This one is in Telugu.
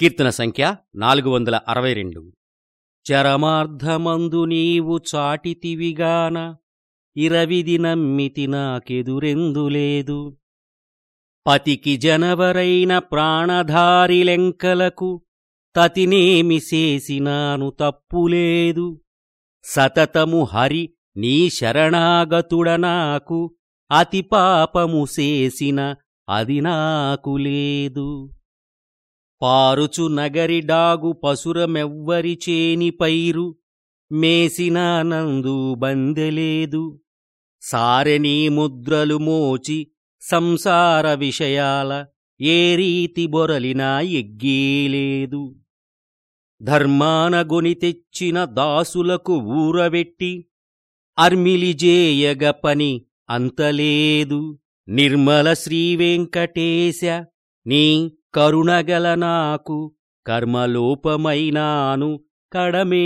కీర్తన సంఖ్య నాలుగు వందల అరవై రెండు. చరమార్ధమందు నీవు చాటితివిగాన ఇరవిది నమ్మితి నాకెదురెందులేదు పతికి జనవరైన ప్రాణధారి లెంకలకు తతినేమి చేసినాను తప్పులేదు. సతతము హరి నీ శరణాగతుడ నాకు అతి పాపము చేసిన అది నాకు లేదు. పారుచు నగరిడాగు పసురమెవ్వరి చేని పైరు మేసినానందు బందెలేదు. సారెనీ ముద్రలు మోచి సంసార విషయాల ఏ రీతి బొరలినా ఎగ్గీలేదు. ధర్మానగొని తెచ్చిన దాసులకు ఊరబెట్టి అర్మిలిజేయగ పని అంతలేదు. నిర్మల శ్రీవెంకటేశ నీ కరుణగల నాకు కర్మలోపమైనాను కడమేలేదు